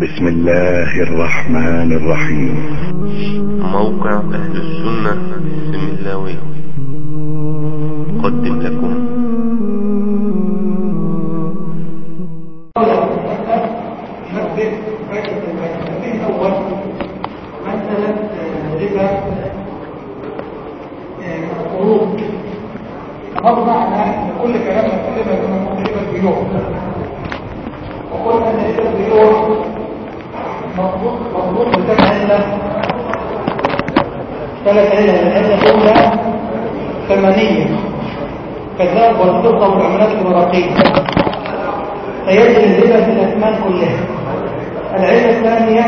بسم الله الرحمن الرحيم. موقع أهل السنة السملاوي قدم لكم. ثلاث علة العلة الأولى ثمانية. كالذهب والفضة والعملات الورقية. فيجري الربا في الأثمان كلها. العلة الثانية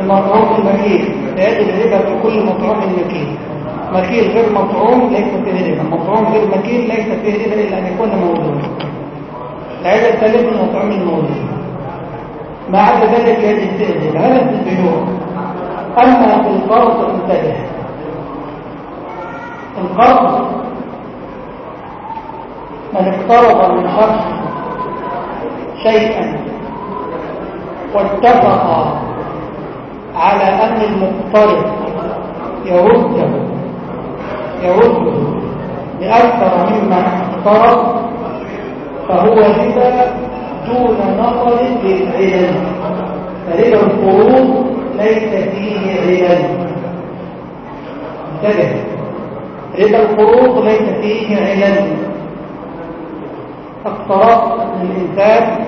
المطعوم المكيل. فيجري الربا في كل مطعوم مكيل. مكيل غير مطعوم ليس فيه ربا. مطعوم غير مكيل ليس فيه ربا إلا أن يكون موجود العلة الثالثة المطعوم الموجود ما عدا ذلك يجري الربا هذا في البيوع. أما القرض انتبه. القرض من اقترض من شخص شيئا واتفق على أن المقترض يرده يرده بأكثر مما اقترض فهو ربا دون نظر للعلل؟ فربا القروض ليس فيه علل انتبه. ربا القروض ليس فيه علل الإنسان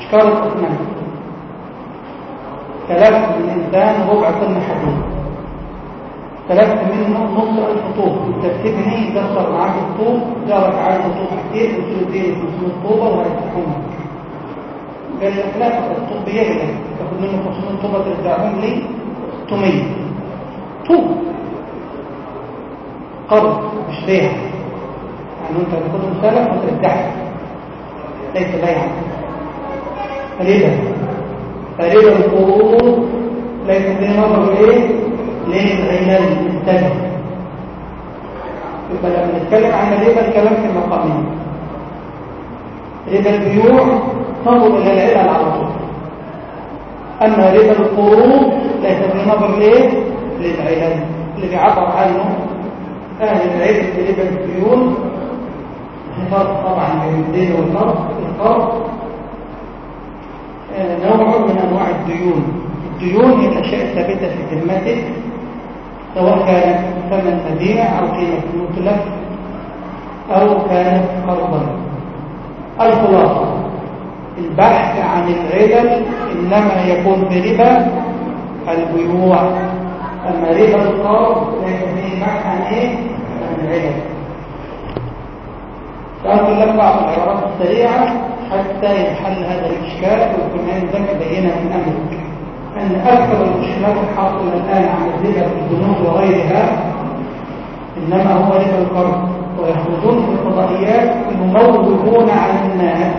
شكارة أثمان تلفت من الإنسان ربع طن حديد. تلفت منه نص ألف طوب تكتبني دخل معاك الطوب جارك عايز طوب كتير دين 500 طوبة وهيفتحونك قال لك لا الطوب بيغلى تاخد منه 500 طوبة ترجعهم لي 600 طوب قرض مش بيع. يعني أنت بتاخدهم سلف وترجعها ليس بيعا ربا فربا القروض. ليس في نظر إيه للعلل السبب يبقى لما نتكلم عن الربا الكلام في مقامين ربا البيوع تنظر إلى العلل على طول اما ربا القروض ليس في نظر إيه للعلل اللي بيعبر عنه. أهل العلم في ربا البيوع فرق طبعا بين الدين والقرض القرض نوع من أنواع الديون. الديون هي الاشياء الثابته في ذمتك سواء كانت ثمن مبيع أو قيمه متلف أو كانت قرضا الخلاصة. البحث عن العلل إنما يكون بربا البيوع. أما ربا القرض ليس فيه بحث عن إيه؟ عن العلل سأقول لك بعض العبارات السريعة حتى ينحل هذا الإشكال ويكون عندك بينة من أمرك أن أكثر المشكلات الحاصلة الآن عن الربا في البنوك وغيرها إنما هو ربا القرض. ويخرجون في الفضائيات يموهون عن الناس.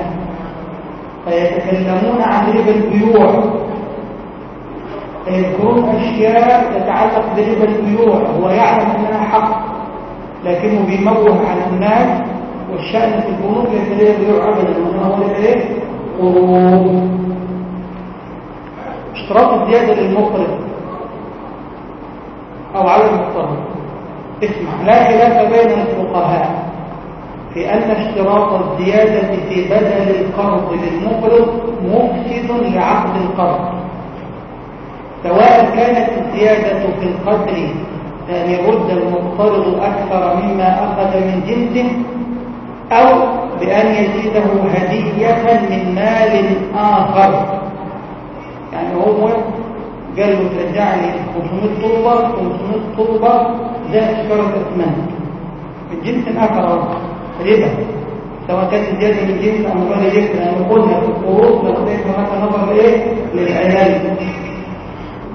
فيتكلمون عن ربا البيوع. فيذكرون أشياء تتعلق بربا البيوع هو يعلم أنها حق لكنه بيموه عن الناس والشأن في البنوك ليس ليه بيوع أبدا وإنما هو ليه قروض. اشتراط الزيادة للمقرض أو على المقترض اسمع لا خلاف بين الفقهاء. في أن اشتراط الزيادة في بدل القرض للمقرض مفسد لعقد القرض. سواء كانت الزيادة في القدر أن يرد المقترض أكثر مما أخذ من جنسه أو بأن يزيده هدية من مال آخر. يعني هو قال له ترجع لي 500 طوبة 500 طوبة زائد شكرة أثمان. من جنس آخر ربا سواء كانت زيادة من جنس أو غير جنس لأن قلنا القروض لقيت هناك نظر إيه؟ للعلال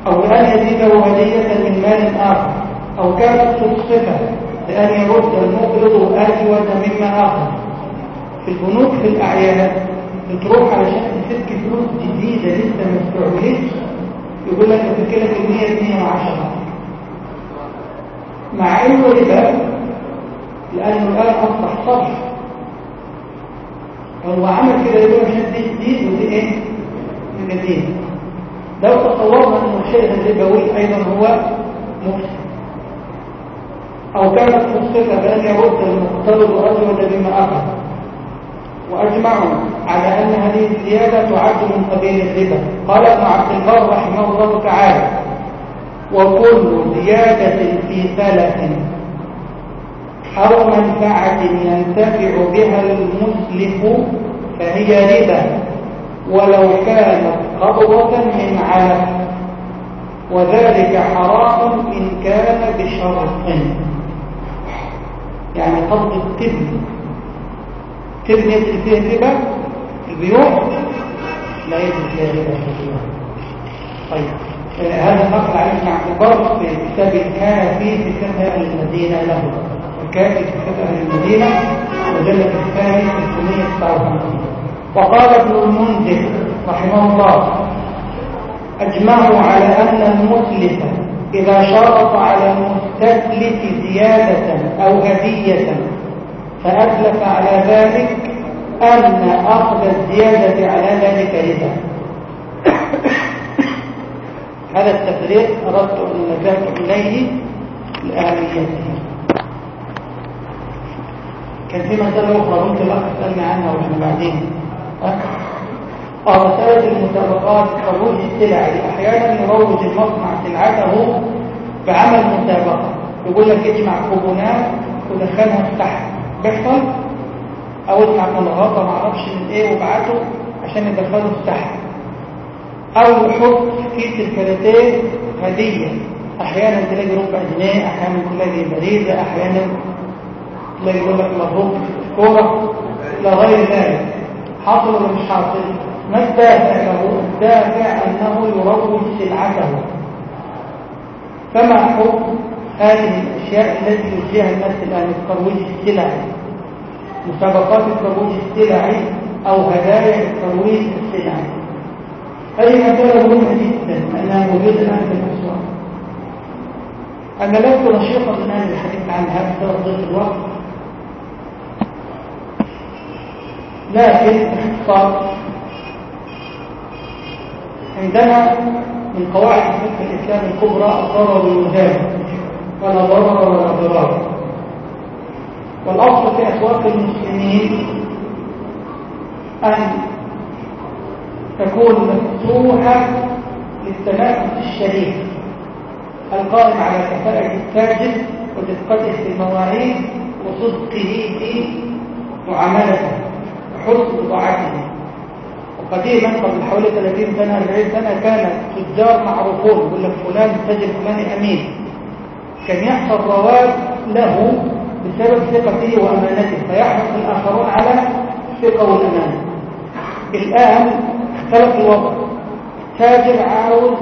أو بأن يزيده هدية من مال آخر. أو كانت صفة بأن يرد المقرض أجود مما آخر. في البنوك في الأعيان بتروح علشان تفك فلوس جديدة لسه ما استعملتش يقول لك افك لك ال 100 110 مع إنه ربا لأنه الان اصبح صرف هو عمل كده يقول عشان دي جديد ودي إيه؟ لو تصورنا أن الشيء الربوي أيضا هو مفسد. أو كانت فرصة بأن يرد المقترض أجود بما أخذ. وأجمعوا على أن هذه الزيادة تعد من قبيل الربا. قال ابن عبد البر رحمه الله تعالى وكل زيادة في ثلاث أو منفعة ينتفع بها المسلف فهي ربا. ولو كانت قبضة من علف وذلك حرام إن كان بشرط. يعني قبض التبن. تبن يدخل فيها الربا البيوع؟ لا يدخل فيها البيوع. طيب آه هذا النقل عليه عبد البر في كتاب فيه في فقه أهل المدينة له. فقه أهل المدينة مجلد الثاني 359 وقال ابن المنذر رحمه الله اجمعوا على أن المسلف إذا شرط على المستسلف زيادة أو هدية فأتلف على ذلك أن أخذ الزيادة على ذلك ربا. هذا التفريق أردت أن نجاة إليه لأهميته كان في مسألة أخرى ممكن الأخ سألني عنها وإحنا بعدين. آه مسألة المسابقات ترويج السلع أحيانا يروج المصنع سلعته بعمل مسابقة. يقول لك اجمع كوبونات ودخلها في تحت. بيحصل؟ أو اجمع ملغطة معرفش من إيه وابعته عشان يدخله في تحت. أو يحط كيس الكاراتيه هدية. أحيانا تلاقي ربع جنيه أحيانا تلاقي بريزة أحيانا تلاقي يقول لك مبروك كورة إلى غير ذلك. حاصل مش حاصل ما الدافع له؟ الدافع أنه يروج سلعته. فما حكم هذه الأشياء التي يجريها الناس الان الترويج السلعي؟ مسابقات الترويج السلعي أو هدايا الترويج السلعي. هذه مسألة مهمة جدا. لأنها موجودة الآن في الأسواق أنا لست نشيطا الآن للحديث عنها بسبب ضيق الوقت لكن باختصار عندنا من قواعد الفقه الإسلامي الكبرى الضرر والمدان ولا ضرر ولا ضرار والأصل في أسواق المسلمين أن تكون مفتوحة للتنافس الشريف القائم على كفاءة التاجر ودقته في المواعيد وصدقه في معاملته. وحسن بضاعته وقديما قبل حوالي 30 سنة 40 سنة كان تجار معروفون يقول لك فلان تاجر فلان أمين. كان يحصل رواد له بسبب ثقته وأمانته فيحرص الآخرون على الثقة والأمانة الآن اختلف الوضع. تاجر عاوز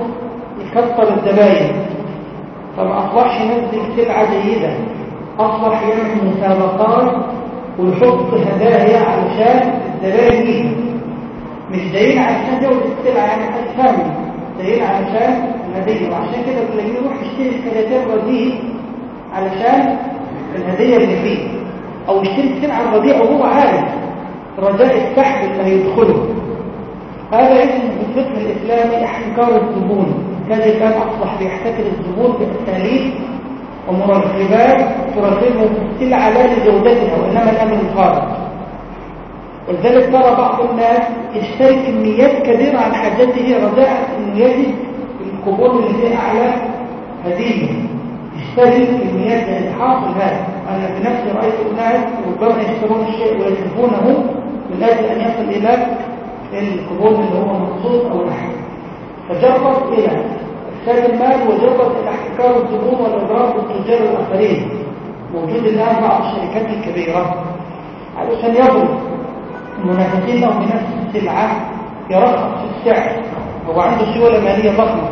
يكثر الزباين. فما أصبحش ينزل سلعة جيدة. أصبح يعمل مسابقات ويحط هدايا الزباين يجي مش جايين علشان جودة السلعة يعني الثاني جايين علشان الهدية. وعشان كده تلاقيه يروح يشتري الكراتين رديء علشان الهدية اللي فيه. أو يشتري السلعة الرديئة وهو عارف رجاء السحب اللي هيدخله. هذا اسمه في الفقه الإسلامي احتكار الزبون. كان الآن أصبح بيحتكر الزبون بأساليب ومرغبات ترغبه في السلعة لا لجودتها وإنما الأمر الخارج ولذلك ترى بعض الناس يشتري كميات كبيرة عن حاجته رجاء أنه يجد الكوبون اللي فيه أعلى هدية يشتري كميات يعني حاصل هذا أنا بنفسي رأيت أناس ربما يشترون الشيء ويجلبونه من أجل أن يصل إلى الكوبون اللي هو مقصود أو نحن فجرب إلى إفساد المال وجرب إلى احتكار الزبون والإضرار بالتجار الآخرين موجود الآن بعض الشركات الكبيرة. علشان يضرب المنافسين له بنفس السلعة يرخص في السعر. هو عنده سيولة مالية ضخمة.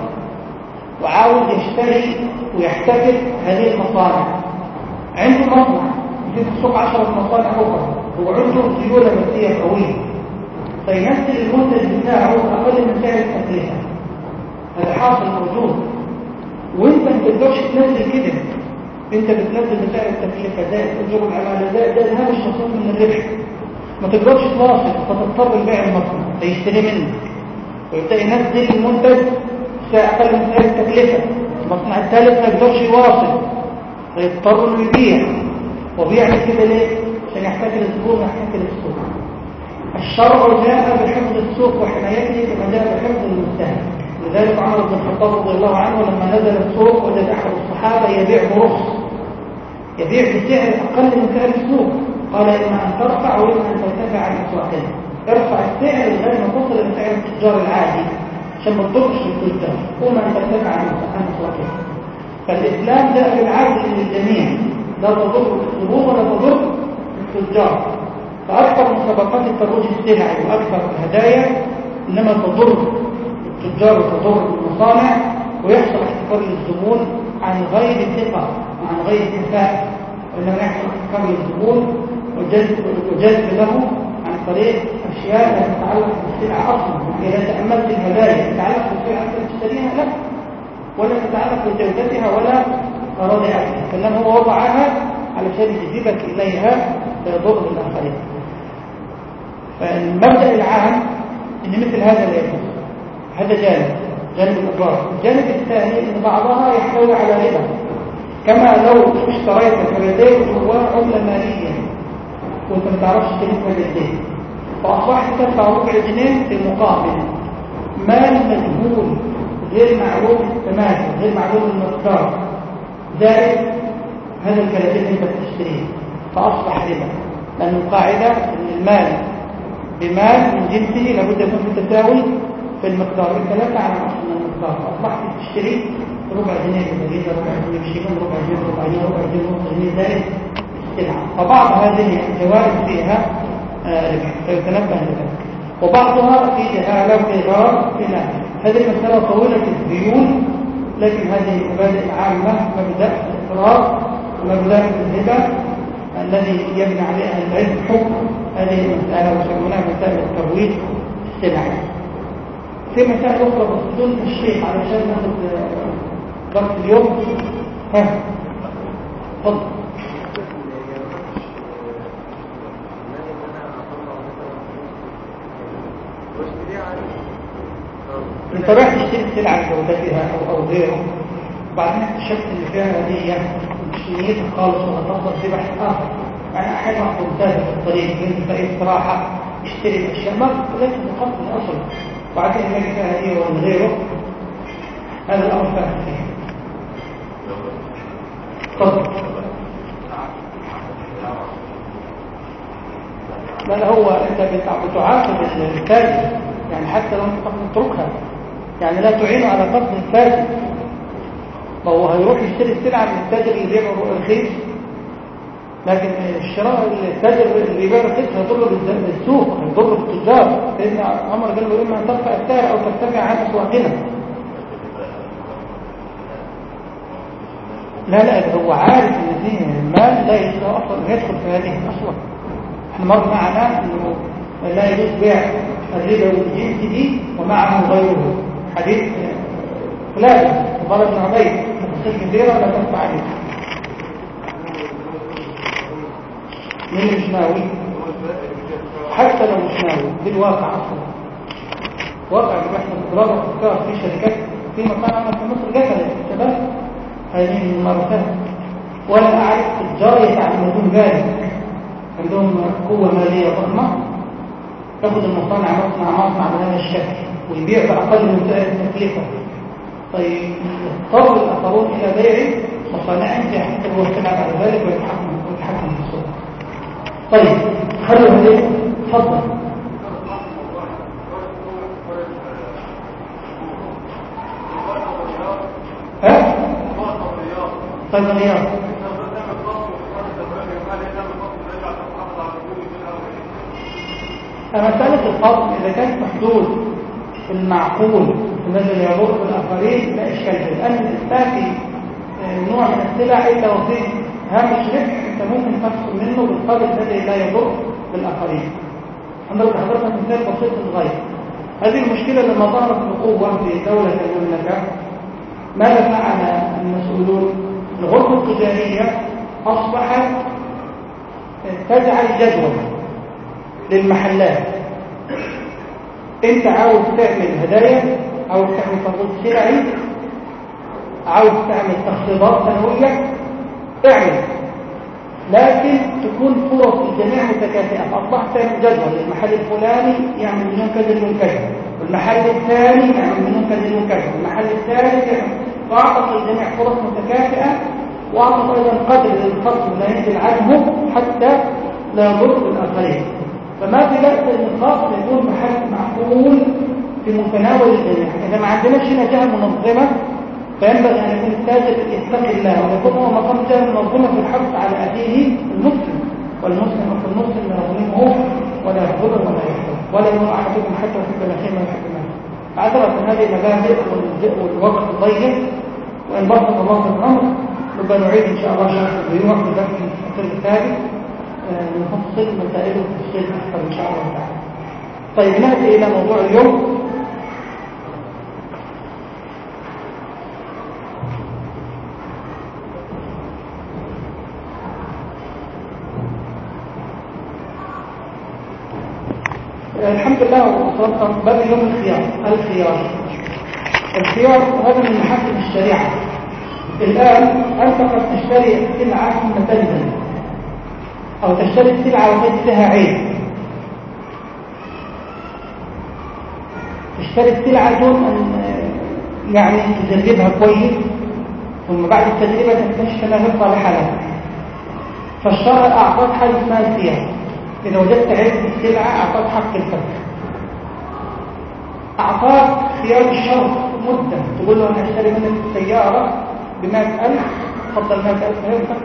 وعاوز يشتري ويحتكر هذه المصانع. عنده مصنع. في السوق عشرة مصانع أخرى. هو عنده سيولة مالية قوية. فينزل المنتج بتاعه أقل من سعر التكلفة هذا حاصل موجود. وانت ما تقدرش تنزل كده. انت بتنزل بسعر التكلفة زائد اجور العمالة زائد ده الهامش مصروف من الربح. ما تقدرش تواصل فتضطر لبيع المصنع فيشتري منك ويبدأ ينزل المنتج أقل من سعر التكلفة المصنع الثالث ما يقدرش يواصل فيضطر إنه يبيع. وبيعمل كده ليه؟ عشان يحتاج للزبون ويحتاج للسوق. الشرع جاء بحفظ السوق وحمايته كما جاء بحفظ المستهلك لذلك عمر بن الخطاب رضي الله عنه لما نزل السوق وجد أحد الصحابة يبيع برخص. يبيع بسعر أقل من سعر السوق. قال اما أن ترفع واما أن ترتفع عن اسواقنا ارفع السعر لغايه ما تصل إلى سعر التجار العادي عشان ما تضرش التجار واما أن ترتفع عن اسواقنا فالاسلام جاء بالعدل للجميع. لا تضر الزبون ولا تضر التجار. فأكثر مسابقات الترويج السلعي وأكثر الهدايا إنما تضر التجار وتضر المصانع ويحصل احتكار للزبون عن غير ثقة وعن غير كفاءه وإنما يحصل احتكار للزبون وجذب له عن طريق أشياء لا تتعلق بالسلعه أصلا. إذا تأملت الهدايا تتعلق بالسلعه التي تشتريها لا. ولا تتعلق بجودتها ولا رائحتها فانما هو وضعها علشان يجذبك إليها فيضر بالآخرين. فالمبدأ العام إن مثل هذا لا يجوز. هذا جانب جانب الاضرار الجانب الثاني إن بعضها يحتوي على ربا. كما لو اشتريت كريدين جواه عملة مالية. وانت ما تعرفش تجيبها بالدين فأصبحت تدفع ربع جنيه في مقابل مال مجهول غير معلوم الثمن غير معلوم المقدار زائد هذا الكريدين انت بتشتريه فأصبح ربا لأن القاعدة إن المال بمال من جنسه لابد يكون متساوي في المقدار. انت لا تعلم أصلا المقدار. اصبحت تشتري ربع جنيه تقريبا ربع جنيه بشيكون ربع جنيه ربع جنيه ربع جنيه نص جنيه زائد فبعض هذه الجوائز فيها ربح فيتنبه لذلك. وبعضها في جهاله في غرض في نهي هذه المساله طويلة الديون لكن هذه المبادئ العامه مبدأ الاقرار ومبدا الهبة الذي يبنى عليه العلم حكم هذه المسألة ويسمونها مسائل الترويج السلعي. في مسائل أخرى بدون تشريح علشان ناخد درس اليوم. ها. اتفضل انت رايح تشتري سلعة جودتها أو أو غيره. وبعدين اكتشفت إن فيها هدية مش نيتك خالص وهتفضل ذبح آخر. يعني أحيانا ممتازة في الطريق ينزل في اي استراحة يشتري الاشياء ما ليس بقصد الاصل وبعدين يلاقي فيها هدية ولا غيره. هذا الأمر فاهم فيه. تفضل. لا هو أنت بتعاقب الفاسد يعني حتى لو أنت تتركها يعني لا تعين على قصد الفاسد ما هو هيروح يشتري السلعة من التاجر اللي بيبيع رخيص لكن الشراء التاجر اللي بيبيع رخيص هيضر بالسوق هيضر بالتجار. سيدنا عمر قال له إما أن ترفع السعر أو ترتفع عن اسواقنا لا لا هو عارف إن دي المال لا يجوز أصلا يدخل في هذه أصلا إحنا مر معنا إنه لا يجوز بيع الربا والجنس دي ومعه غيره. حديث فلان عبارة بن عبيد تفصيل كبيرة ولا تنفع عليه من الجناوي حتى لو مشناوي بالواقع أصلا. واقع إحنا بنضرب افكار في شركات في مكان عمل في مصر قتل الشباب هذه الممارسات ولا أعرف تجار يتعمدون ذلك عندهم قوة مالية ضخمة. تاخذ المصانع مصنع مصنع بهذا الشكل ويبيع باقل من سعر التكلفه طيب يضطر الاخرون إلى بيع مصانعهم حتى الوسيله بعد ذلك ويتحكم ويتحكم في السوق طيب خلوا هذه تفضل. ها؟ صيدليات مسألة الفضل إذا كانت محدود المعقول الذي يضر بالآخرين لا إشكال فيه. لأن الإثباتي نوع من السلع إلا وفيه هامش ربح أنت ممكن تحصل منه بالقدر الذي لا يضر بالآخرين. حضرتك حضرتك مثال بسيط صغير. هذه المشكلة لما ظهرت بقوة في دولة المملكة ماذا فعل المسؤولون؟ الغرفة التجارية أصبحت تجعل جدول للمحلات. انت عاوز تعمل هدايا عاوز تعمل ترويج سلعي عاوز تعمل تخفيضات سنوية اعمل. لكن تكون فرص الجميع متكافئة أصبحت تعمل جدول المحل الفلاني يعمل منهم كذا منهم كذا. والمحل الثاني يعمل منهم كذا منهم كذا. والمحل الثالث يعمل وأعطت الجميع فرص متكافئة وأعطت أيضا قدر للخصم لا ينزل عنه حتى لا يضر بالآخرين فما في أن الخاص يكون محل معقول في متناول الجميع إذا ما عندناش هنا جهة منظمة فينبغي أن يكون التاجر يتقي الله ويكون هو مقام جهة منظمة في الحرص على أخيه المسلم. والمسلم أخو المسلم لا يظلمه ولا يحضره ولا يحضره. ولا يكون أحدكم حتى يحب الأخير ما يحب الله. فعذرت هذه المبادئ والوقت ضيق وإن بسط الله في الأمر ربما نعيد إن شاء الله شرح البيوع في الفصل الثالث. نفصل مسائله تفصيل أكثر إن شاء الله تعالى. طيب نأتي إلى موضوع اليوم. الحمد لله والصلاة باب اليوم الخيار الخيار. الخيار هذا من محاسن الشريعة. الآن أنت قد تشتري سلعة تندم أو تشتري السلعة وتجد فيها عيب. تشتري السلعة دون أن يعني تجربها كويس ثم بعد التجربة تكتشف أنها غير صالحة لك. فالشرع أعطاك حاجة اسمها الخيار إذا وجدت عيب في السلعة أعطاك حق الفتح أعطاك خيار الشرط مدة. تقول له أنا أشتري منك السيارة بمائة ألف تفضل مائة ألف هيفتح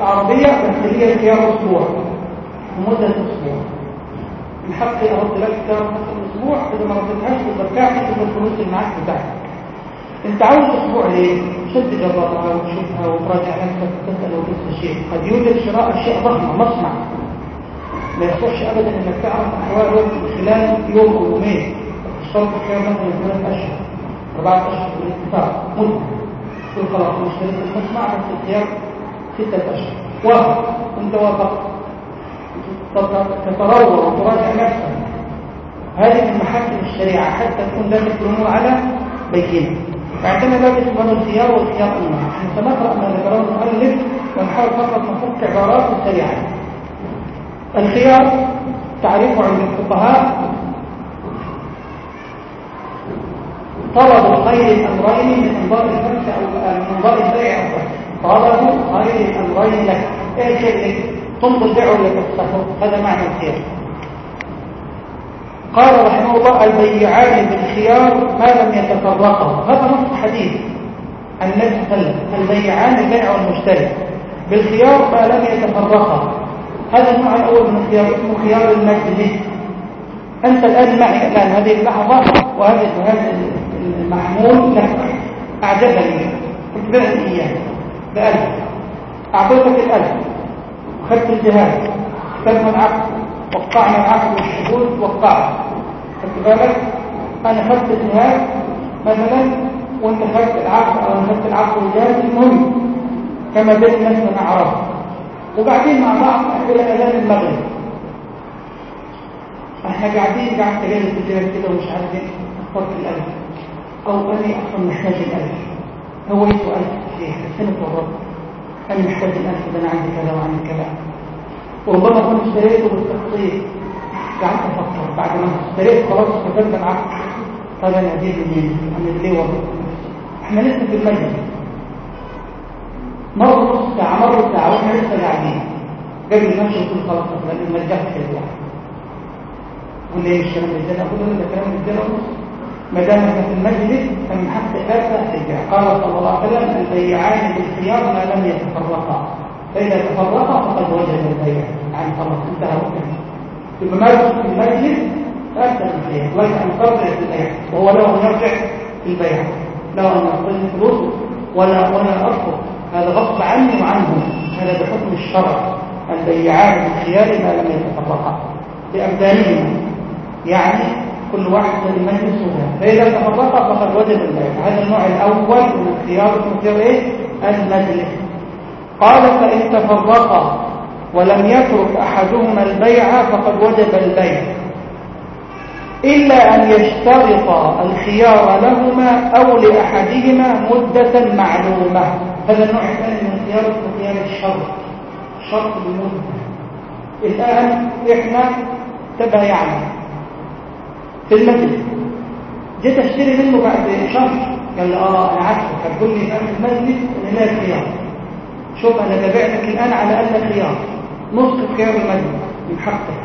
العربية بس هي أسبوع لمدة أسبوع. حقي أرد لك حق الأسبوع إذا ما ردتهاش وترجعت تبقى الفلوس اللي معاك بتاعتك أنت عاوز أسبوع ليه؟ شد جربها وتشوفها وتراجع نفسك وتسأل وتستشير قد يوجد شراء اشياء ضخمه مصنع. ما يصحش ابدا إنك تعرف احواله خلال يوم أو يومين. تشترط خيار مثلا ثلاث أشهر أربعة أشهر بالاتفاق مده تقول خلاص أنا اشتريت المصنع بس الخيار ستة اشهر وافق أنت وافقت. تتروى وتراجع نفسك. هذه من محاكم الشريعة حتى تكون ذلك الأمور على بينة. فعندنا ذلك اسمه الخيار والخيار انواع إحنا سنقرأ ما ذكره المؤلف ونحاول فقط نفك عبارات سريعه الخيار تعريفه عند الفقهاء. طلب خير الأمرين من إنظار النفس أو من إنظار البيع أو طلب خير الامرين لك إيه الشيء تنظر بيعه ولا تفسخه هذا معنى الخيار قال رحمه الله البيعان بالخيار ما لم يتفرقا هذا نص حديث. النبي صلى الله عليه وسلم البيعان البيع والمشتري بالخيار ما لم يتفرقا هذا النوع الأول من الخيار اسمه خيار المجلس أنت الآن معي الآن هذه اللحظة وهذا هذا المحمول لك. أعجبني. قلت بعت إياه. بألف. أعطيتك الألف. وخدت الجهاز. تم العقد وقعنا العقد والشهود وقعت خدت بالك؟ أنا خدت الجهاز مثلا وأنت خدت العقد أو أنا خدت العقد والجهاز المهم كما بين الناس من اعراف وقاعدين مع بعض إلى أذان المغرب. إحنا قاعدين قاعد تجارب الجهاز كده ومش عارفين اخترت الألف. أو أنا أصلا محتاج الألف. هو الف صحيح بس أنا اتورطت أنا محتاج الالف ده أنا عندي كذا وعندي كذا وربما كنت اشتريته بالتخطيط. قعدت أفكر بعد ما اشتريت خلاص استفدت العقد طب أنا أجيب منين؟ اعمل ليه والله إحنا لسه في المجلس مر نص ساعه مر ساعه وإحنا لسه قاعدين. قبل امشي قلت خلاص ما رجعت كده قول لي الكلام إزاي أقول له ده كلام إزاي ونص ما دام إحنا في المجلس فمن حق البيع قال صلى الله عليه وسلم البيعان بالخيار ما لم يتفرقا. فإذا تفرقا فقد وجد البيع. يعني خلاص انتهى وقته يبقى في المجلس فأنت البيع. لك أن ترجع في البيع. وهو له أن يرجع في البيع. له أن يعطيني فلوس ولا ولا أرفض هذا غصب عني وعنه. هذا بحكم الشرع. البيعان بالخيار ما لم يتفرقا. بأبدانهما يعني كل واحد المجلس وده فإذا تفرقا فقد وجد البيع هذا النوع الأول من الخيار اسمه إيه؟ المجلس. قال فإن تفرقا ولم يترك أحدهما البيع فقد وجب البيع. إلا أن يشترط الخيار لهما أو لأحدهما مدة معلومة. هذا النوع الثاني من الخيار خيار الشرط. شرط المدة. الآن إحنا تبايعنا. في المجلس جيت أشتري منه بعد شهر. قال لي آه أنا عارفه هتقول في ان لا خيار شوف أنا ببيعك الآن على أن خيار نصف خيار المجلس من حقك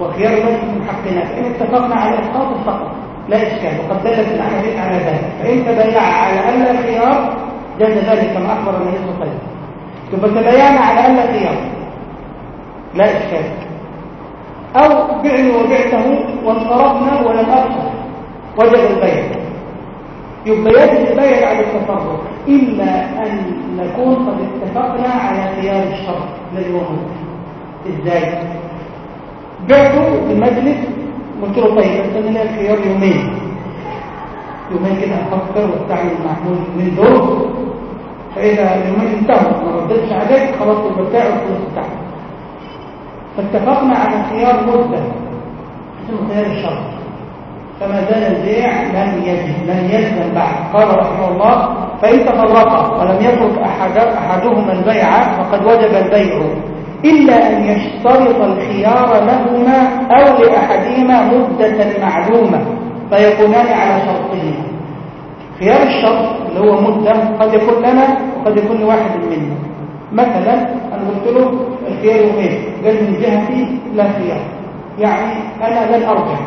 وخيار المجلس من حقنا فان اتفقنا على إسقاط فقط لا إشكال. وقد دلت الأحاديث على ذلك. فإن تبايع على أن خيار جاز ذلك كما أخبر النبي صلى الله عليه وسلم. ثم تبايعنا على أن خيار لا إشكال. أو بعني وبعته وانصرفنا ولم ابصر وجب البيع. يبقى يجب البيع على التفرق إلا أن نكون قد اتفقنا على خيار الشرط الذي هو إزاي؟ بعته في المجلس. قلت له طيب أنا لي خيار يومين. يومين كده أفكر واستعمل المحمول من دول. فإذا اليومين انتهوا ما ردتش عليك خلاص يبقى بتاعه الفلوس بتاعك فاتفقنا على خيار مدة اسمه خيار الشرط. فما زال البيع لم يجب لم يلزم بعد. قال رحمه الله فإن تفرقا ولم يترك أحد أحدهما البيع فقد وجب البيع إلا أن يشترط الخيار لهما أو لأحدهما مدة معلومة فيكونان على شرطهما خيار الشرط اللي هو مدة قد يكون لنا وقد يكون لواحد منا مثلا أنا قلت له الخيار يومين قال من جهتي لا خيار. يعني أنا لن أرجع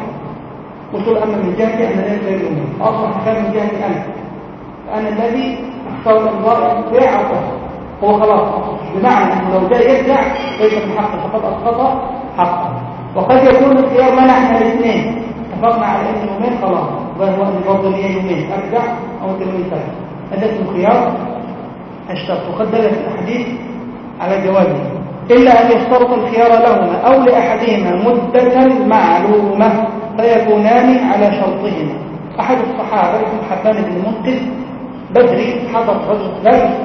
قلت له أما من جهتي أنا لا غير يومين أصبح كان من جهتي أنا. فأنا الذي أختار الأنظار بيع أو هو خلاص. بمعنى أنه لو جاء يرجع ليس من حقه فقد أسقط حقه. وقد يكون الخيار منع إحنا الاثنين. اتفقنا على أن يومين خلاص. وهو أن لي يومين أرجع أو يومين ثلاثة هذا اسمه خيار الشرط. وقد دلت الاحاديث على جوازه. إلا أن يشترط الخيار لهما أو لأحدهما مدة معلومة فيكونان على شرطهما. أحد الصحابة اسمه حبان بن منقذ بدري حضر رجل ذلك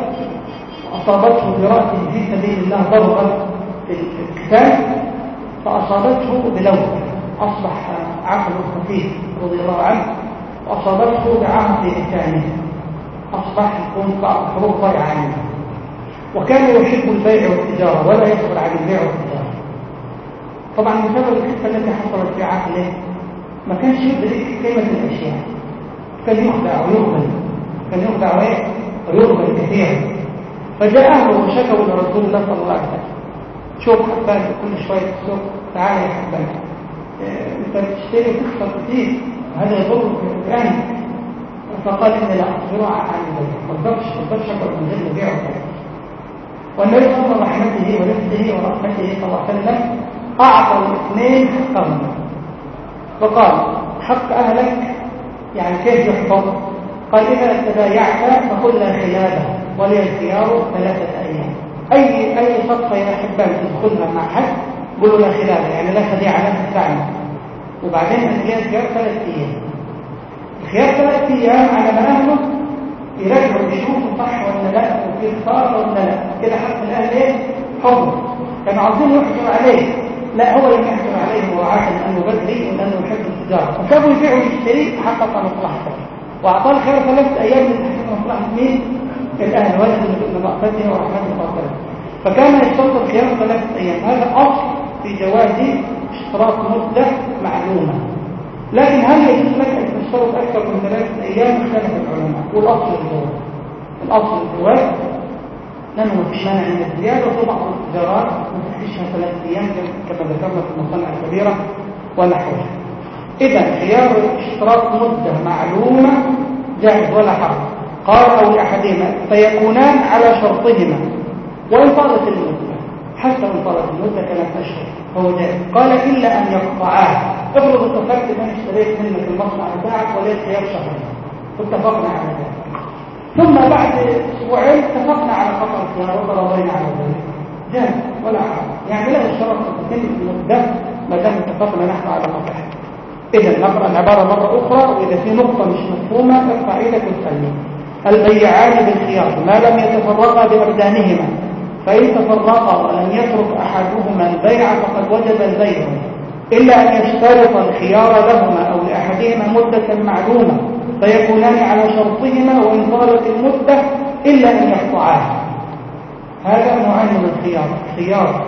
أصابته برأسه في سبيل الله ضربة في الكتاب فأصابته بلوث. أصبح عقل خفيف رضي الله عنه. وأصابته بعهد لسانه أصبح يكون حروف ضيعة عنه وكان يحب البيع والتجارة ولا يصبر عن البيع والتجارة. طبعا بسبب القصة التي حصلت في عقله ما كانش يدرك قيمة الأشياء. كان يخدع ويغبن كان يخدع وإيه؟ كثيرا. فجاء أهله وشكوا لرسول الله صلى الله عليه وسلم. شوف حبان كل شوية السوق تعالى يا حبان آه، أنت بتشتري وتخسر كتير. وهذا يضر في الآن فقال إني لا أصبر عن ذلك. ما تقدرش ما أكبر من غير بيع والنبي صلى الله عليه ورفقه ورحمته صلى الله عليه وسلم أعطى الاثنين حقهم فقال حق أهلك يعني كيف يحفظ؟ قال إذا تبايعت فقل لا خلافه ولي الخيار ثلاثة أيام. أي أي صفقة يا أحبان تدخلها مع حد قولوا لا خلافه يعني لا خديعة لا تستعمل وبعدين الخيار خيار ثلاثة أيام. الخيار ثلاثة أيام على ما أهله يرجعوا يشوفوا صح ولا لا وفي خسارة ولا لا. كده حق الأهل إيه؟ حفظ كانوا عاوزين يحجر عليه. لا هو لم يحكم عليه مراعاة لأنه بدري ولأنه يحب التجارة. فكانوا يبيعوا ويشتري حقق مصلحته وأعطاه الخير ثلاثة أيام من تحقيق مصلحة مين؟ الأهل ولد من مقصده ورحمته الله فكان يشترط الخيار ثلاثة أيام. هذا أصل في جواز اشتراط مدة معلومة. لكن هل يجوز لك أن تشترط أكثر من ثلاثة أيام اختلف العلماء. والأصل الجواز الأصل الجواز لأنه فيش مانع من الزيادة التجارات ما تحتاجها ثلاث أيام كما ذكرنا في المصنع الكبيرة ونحوها إذا خيار اشتراط مدة معلومة جائز ولا حرج. قال أو لأحدهما فيكونان على شرطهما. وإن طالت المدة حتى إن طالت المدة كانت أشهر فهو جائز قال إلا أن يقطعاه. افرض اتفقت من اشتريت منك المصنع بتاعك وليس خيار شهرين اتفقنا على ذلك. ثم بعد أسبوعين اتفقنا على خطر الخيار وضربينا على ذلك. جاهز ولا حرج. يعني لا الشرط تتم المده ما دام اتفقنا نحن على خطر إذا نقرأ العبارة مرة أخرى وإذا في نقطة مش ارفع إيدك وتسلم البيعان بالخيار ما لم يتفرقا بأبدانهما. فإن تفرقا ولم يترك أحدهما البيع فقد وجب البيع إلا أن يشترط الخيار لهما أو لأحدهما مدة معلومة فيكونان على شرطهما وإن طالت المدة إلا أن يقطعاها هذا نوعان من الخيار خيار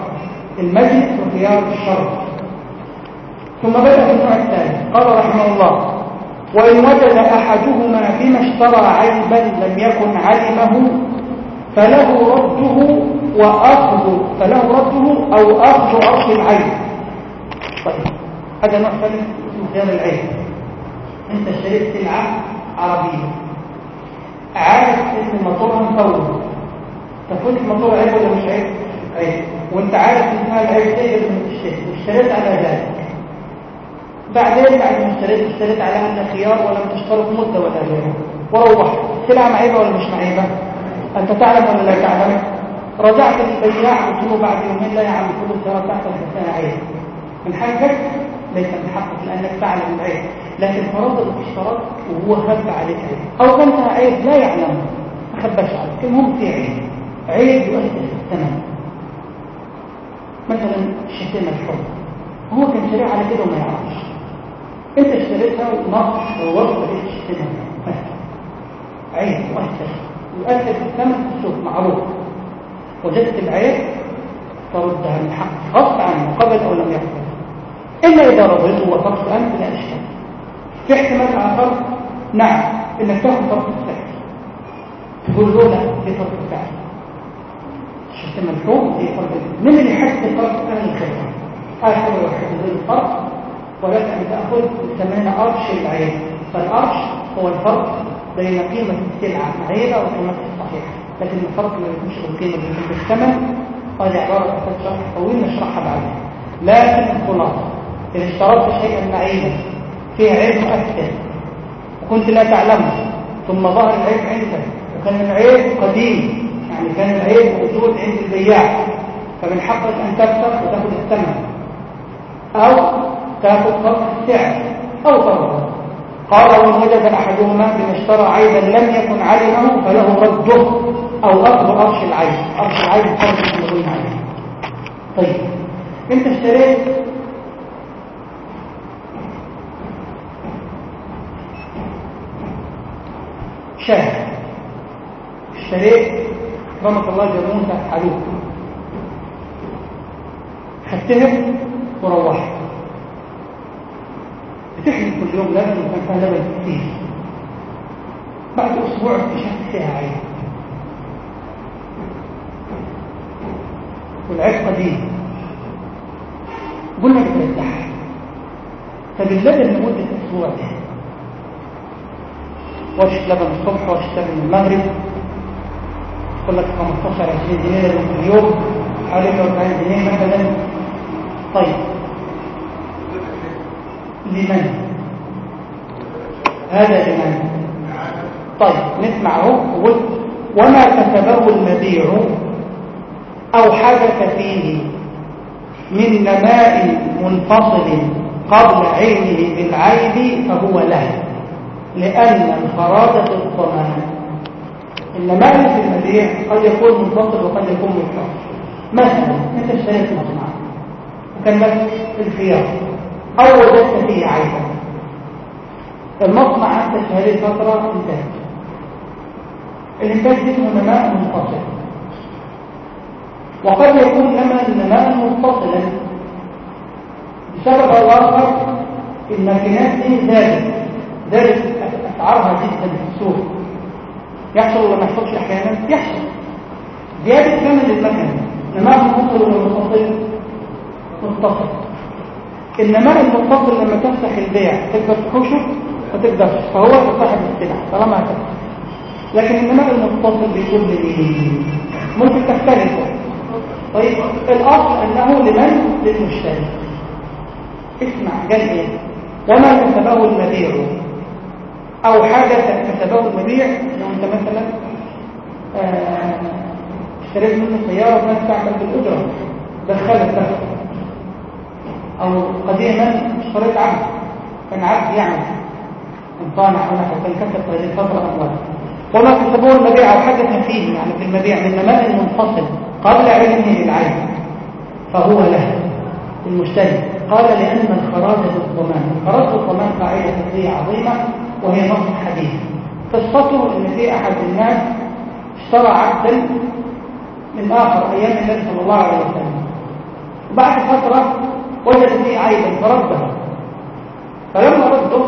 المجلس وخيار الشرط. ثم بدأ النوع الثالث قال رحمه الله وإن وجد أحدهما فيما اشترى عيبا لم يكن علمه فله رده وأخذ فله رده أو أخذ أصل العيب طيب هذا نوع ثالث اسمه خيار العيب أنت اشتريت سلعة عربية. عارف إن الموتور مفوض تفوت الموتور عيب ولا مش عيب؟ عيب. وأنت عارف إن هذا العيب تشتري. واشتريت على ذلك. بعدين بعد ما اشتريت اشتريت على انها خيار ولم تشترط مدة ولا غيرها. وروحت. سلعة معيبة ولا مش معيبة؟ أنت تعلم ولا لا تعلم؟ رجعت للبياع قلت له بعد يومين لا يا عم كل السيارة بتاعتك الحسنة عيب من حقك ليس من حقك لانك تعلم العيب لكن فرض الاشتراك وهو خب عليك عيب أو كنت عيب لا يعلمه ما خباش عليك المهم في عيب عيب في الثمن مثلا شتم الحب هو كان شريع على كده وما يعرفش. أنت اشتريتها ونقص ووصل شتمها مثلا عيب. يؤثر في الثمن في السوق. معروف. وجدت العيب تردها من حق غصب قبل أو لم يقبل. إلا إذا رضيت ووافقت انت لا أشتري. في احتمال آخر نعم انك تاخذ طرف السعر تقول له لا في طرف السعر شفت ملحوم في فرق من اللي يحدد طرف السعر الخبره آخر يحدد الفرق ولكن تأخذ ثمانية ارش العيب. فالارش هو الفرق بين قيمة السلعة المعيبة وقيمتها الصحيحة. لكن الفرق ما يكونش بالقيمه اللي في الثمن هذه عباره تحتاج شرح طويل نشرحها بعدين لكن الخلاصة إن اشتريت شيئا معيبا فيه عيب مؤثر وكنت لا تعلمه ثم ظهر العيب عندك وكان العيب قديم. يعني كان العيب موجود عند البياع فمن حقك أن تفسخ وتأخذ الثمن. أو تأخذ فرق السعر أو فرق قال وإن وجد أحدهما بما اشترى عيبا لم يكن علمه فله رده. أو أخذ أرش العيب أرش العيب فرق المدين عليه. طيب. أنت اشتريت شاه اشتريت رمك الله جاموسة حلوب خدتها وروحت. بتحلم كل يوم لبن وكان فيها لبن كتير. بعد أسبوع اكتشفت فيها عيب والعيب قديم قلنا بترتاح فباللبن لمدة أسبوع ده. ورشة لبن الصبح ورشة لبن المغرب. يقول لك 15 20 جنيه في اليوم. حوالي 40 جنيه مثلا. طيب. لمن؟ هذا لمن؟ طيب نسمع اهو وما كسبه المبيع أو حدث فيه من نماء منفصل قبل علمه بالعيب فهو له لأن الفرادة الضمان إنما اللي في المبيع قد يكون منفصل وقد يكون منفصل. مثلا أنت اشتريت مصنع. لك الخيار. أو وجدت فيه عيبا المصنع أنت هذه الفترة انتهت. الإنتاج اسمه نماء منفصل. وقد يكون نماء نماء متصلا بسبب الآخر الماكينات دي زادت زادت أسعارها جدا في السوق. يحصل ولا ما يحصلش أحيانا؟ يحصل. زيادة ثمن المكنة نماء منفصل ولا متصل؟ متصل. النماء المتصل لما تفتح البيع تقدر تخشه ما تقدرش. فهو صاحب السلعة طالما هتفتح لكن النماء المتصل بيكون ممكن تختلف. طيب الأصل أنه لمن؟ للمشتري اسمع إيه وما كسبه المبيع أو حاجة كسبه المبيع لو أنت مثلا اشتريت منه سيارة وكانت تعمل بالأجرة دخلت دخل أو قديما اشتريت عبد كان عبد يعمل ونحو كان كسب هذه الفترة أموال وما كسبه المبيع أو حدث فيه يعني في المبيع من نماء منفصل. قبل علمه للعين فهو له المشتري قال لأن الخراج بالضمان الخراج بالضمان قاعدة فقهية عظيمة وهي نص حديث. قصته إن في أحد الناس اشترى عبدا من آخر أيام النبي صلى الله عليه وسلم. وبعد فترة وجد فيه عيبا فرده. فلما رده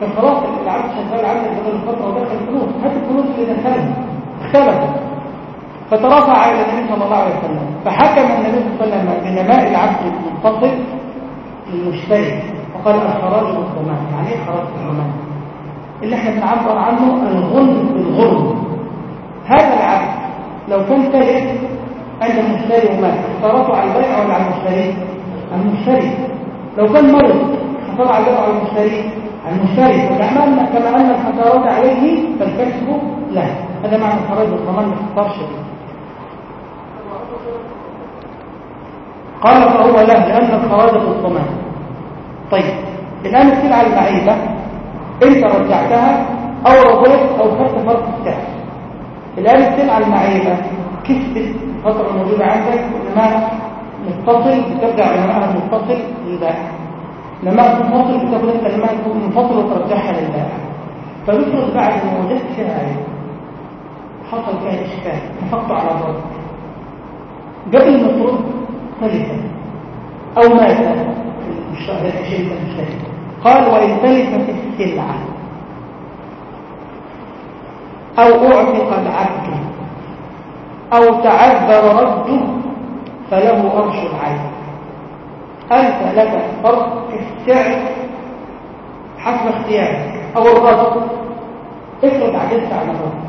كان خلاص العبد شغال عندك بدل الفترة ودخل الفلوس هات الفلوس اللي دخلها. اختلفت فترفع إلى النبي صلى الله عليه وسلم فحكم النبي صلى الله عليه وسلم بنماء العبد المنفصل للمشتري وقال الخراج بالضمان يعني إيه خراج بالضمان اللي إحنا بنعبر عنه الغلم بالغرم هذا العبد لو كان تلف عند المشتري ومات خسارته على البيع ولا على المشتري؟ المشتري. لو كان مرض خسارة على البيع وعلى المشتري؟ على المشتري فكما كما أن الخسارات عليه فالكسب له هذا معنى الخراج والضمان ما تختارش قال فهو له لأن الخراج بالضمان طيب الآن السلعه المعيبة. انت رجعتها أو رضيت أو خدت فرق السعر الآن السلعه المعيبة. كسبت الفترة الموجودة عندك؟ انما متصل بترجع لنماء متصل للبائع نماء منفصل بتاخد انت نماء منفصل وترجعها للبائع فبفرض بعد ما وجدت فيها عيب حصل فيها إشكال. اتفقت على ضرب قبل المفروض تلفا أو مات قال وإن تلفت السلعة. أو أعتق العبد. أو تعذر رده فله أرش العين. أنت لك فرق السعر حسب اختيارك. أو الرد افرض عجزت عن الرد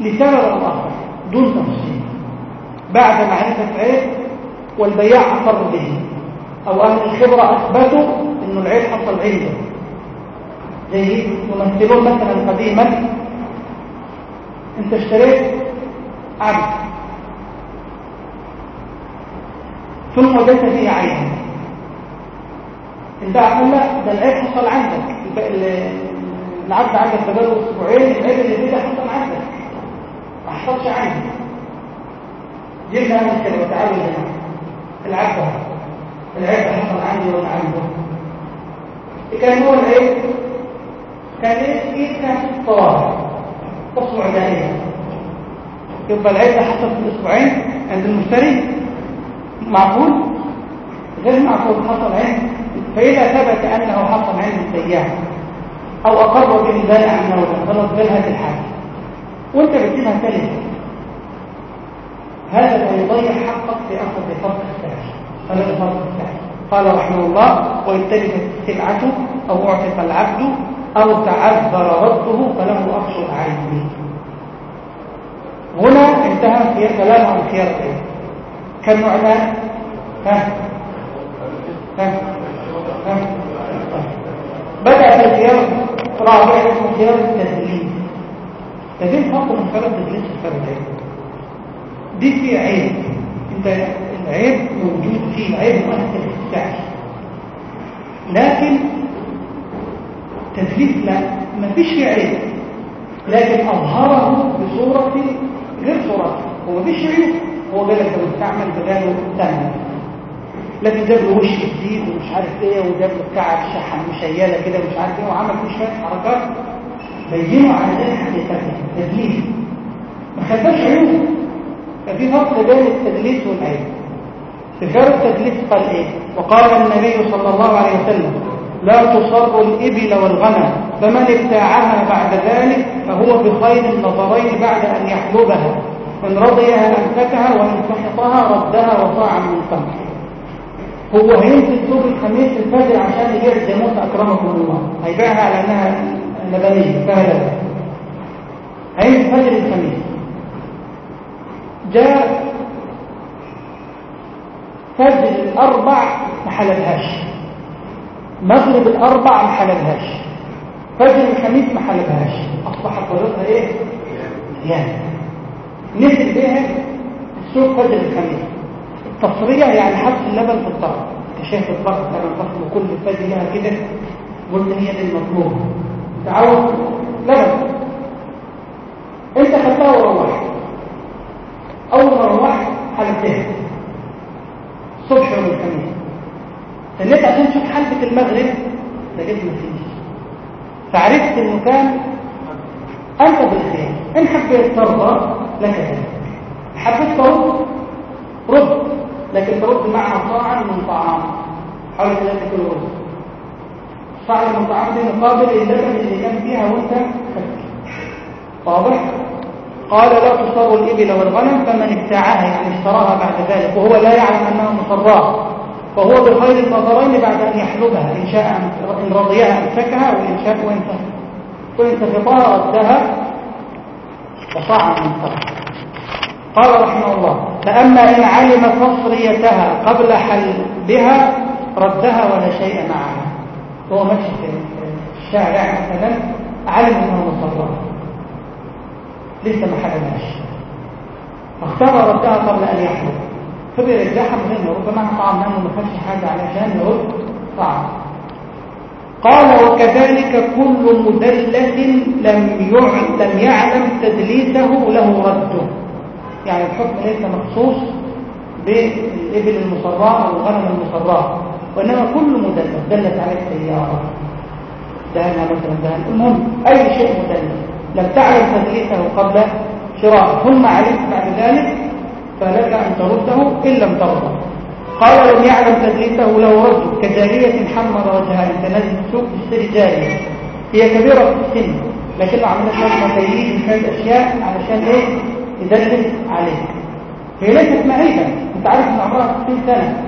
لسبب الآخر دون تفصيل. بعد معرفة عيب والبياع أقر به. أو أهل الخبرة أثبتوا إنه العيب حصل عنده. زي يمثلون مثلا قديما. أنت اشتريت عبد ثم وجدت فيه عيبا الباع قال لا ده العيب حصل عندك. العبد عندك بقاله أسبوعين العيب اللي فيه ده حصل عندك. ما حصلش عندي مثلا وتعالوا يا جماعة. العبد هذا العيب حصل عندي ولا عنده كان هو العيب كان إيه كان طوارئ اصبع دائما. يبقى العيب ده حصل في الأسبوعين عند المشتري معقول؟ غير معقول. حصل عند فإذا ثبت أنه حصل عند السياح أو أقر به البائع انه خلاص غير هذه الحاله وانت بتجيبها ثالثه هذا لا يضيع حقك في أخذ فرق السعر فلا فرق السعر قال رحمه الله وإن تلفت السلعة أو أعتق العبد أو تعذر رده فله أخش العين هنا انتهى في كلام عن خيار العين. كم نوع الآن؟ ها؟ ها؟ ها؟ بدأ في الخيار رابع اسمه خيار التدليس. لكن فرق من خيار التدليس وخيار العين. دي فيه عيب. انت العيب موجود فيه عيب مؤثر في السعر لكن تدليس لا ما فيش عيب. لكن أظهره بصورة غير صورته هو ما فيش عيب. هو قال لك ده مستعمل بداله ثمن لكن جاب له وش جديد ومش عارف إيه وجاب له كعب شحن مشيله كده ومش عارف إيه وعمل فيه شوية حركات. بينوا على ذلك حقيقته. تدليس. ما خدناش عيوب. ففي فرق بين التدليس والعيب خير التدليس قال إيه وقال النبي صلى الله عليه وسلم لا تصر الإبل والغنم فمن ابتاعها بعد ذلك فهو بخير النظرين بعد أن يحلبها إن رضيها أمسكها وإن سحطها ردها وصاعا من تمر هو هينزل سوق الخميس الفجر عشان يبيع الجاموس أكرمكم الله هيبيعها على أنها لبنية. لبن هينزل فجر الخميس. جاء فجر الأربع ما حلبهاش مغرب الأربع ما حلبهاش فجر الخميس ما حلبهاش أصبحت طريقها إيه؟ يعني نزل بها السوق فجر الخميس. التصرية يعني حبس اللبن في الطرف أنت شايف الطرف لبن فصل وكل فجر لها كده. قلت هي دي المطلوب عاوز لبن. أنت خدتها وروحت. أول ما روحت حلبتها الصبح يوم الخميس. حبيت المغرب لقيت مفيش فعرفت إنه كان انت بالخير. إن حبيت ترضى لك ذلك حبيت ترد رد. لكن ترد معها صاعا من طعام. حوالي 3 كيلو رز صاع من طعام دي مقابل اللبن اللي كان فيها وانت خدت واضح؟ قال لا تصر الإبل والغنم فمن ابتاعها يعني اشتراها بعد ذلك وهو لا يعلم أنها مصراة. فهو بخير النظرين بعد أن يحلبها إن شاء إن رضيها أمسكها وإن شاء وإن سخطها ردها وصاع من قال رحمه الله فأما إن علم تصريتها قبل حلبها ردها ولا شيء معها. هو ماشي في الشارع مثلا علم أنها مصراة. لسه ما حلمهاش فاختار ردها قبل أن يحلم. فبيرجعها من غير ربما طعم لأنه ما حاجة علشان يرد طعم. قال وكذلك كل مدلس لم لم يعلم تدليسه له رده. يعني الحكم ليس مخصوص بالإبل المصراة أو الغنم المصراة وإنما كل مدلس دلت عليه السيارة. دهنها مثلا دهن المهم أي شيء مدلس لم تعلم تدليسه قبل شرائه ثم علمت بعد ذلك؟ فلك أن ترده إن لم ترضى قال لم يعلم تدليسه له رد كجارية حمر وجهها انت نازل السوق تشتري جارية. هي كبيرة في السن لكن عملت لك مكاييل من هذه الأشياء علشان إيه؟ يدلس عليك هي ليست معيبة. أنت عارف إن عمرها 60 سنة.